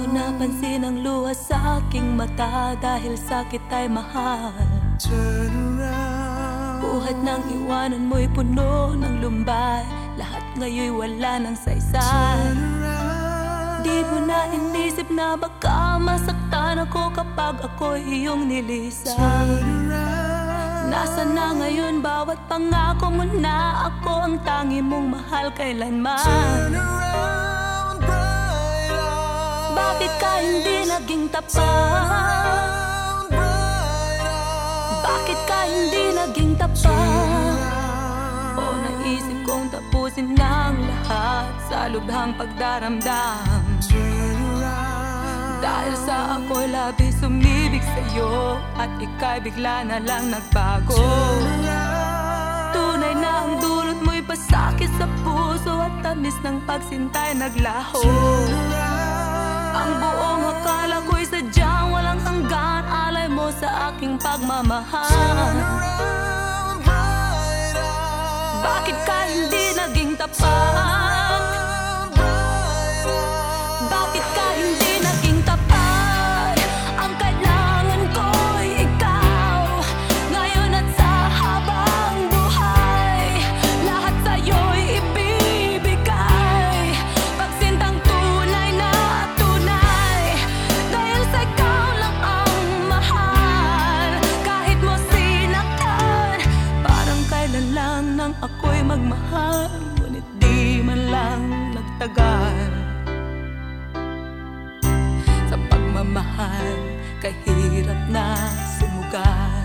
Bago napansin ang luha sa aking mata Dahil sakit ay mahal. Buhat ng iwanan mo'y puno ng lumbay. Lahat ngayon'y wala ng saysay. Di mo na inisip na baka masaktan ako Kapag ako'y iyong nilisan Nasa na ngayon bawat pangako mo na Ako ang tangi mong mahal kailanman Bakit ka hindi naging tapat? Bakit ka hindi naging tapat? O naisip kong tapusin ng lahat Sa lubhang pagdaramdam Dahil sa ako'y labis umibig sa'yo At ika'y bigla na lang nagbago Tunay na ang dulot mo'y pasakit sa puso At tamis ng pagsintay naglaho Ang buong akala ko'y sadyang walang hanggan Alay mo sa aking pagmamahal. Bakit ka hindi naging tapat? Nagtagal sa pagmamahal Kahirap na sumugal.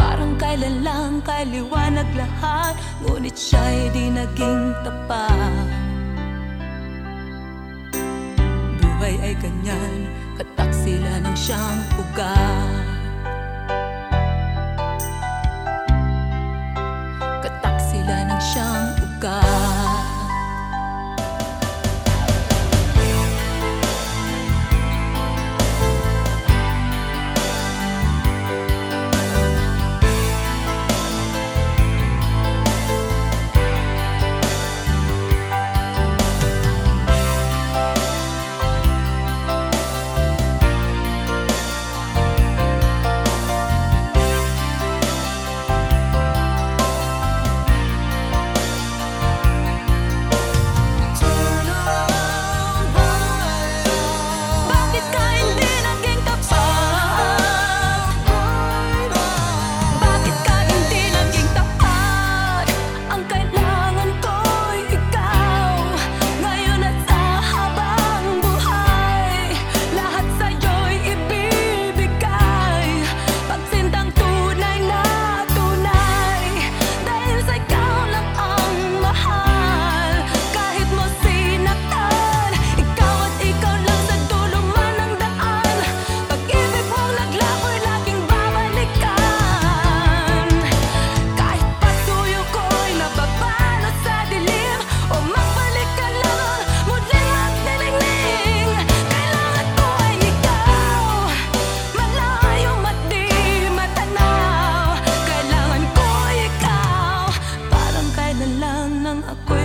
Parang kailan lang kay liwanag lahat Ngunit siya'y di naging tapat. Buhay ay ganyan Kataksila ng siyang ugat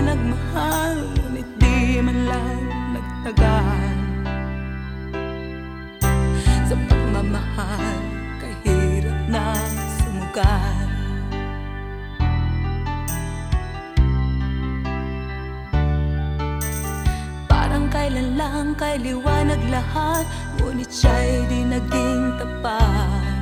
nagmahal Ngunit di man lang nagtagal. Sa pagmamahal Kahirap na sumugal. Parang kailan lang kay liwanag lahat Ngunit siya'y di naging tapat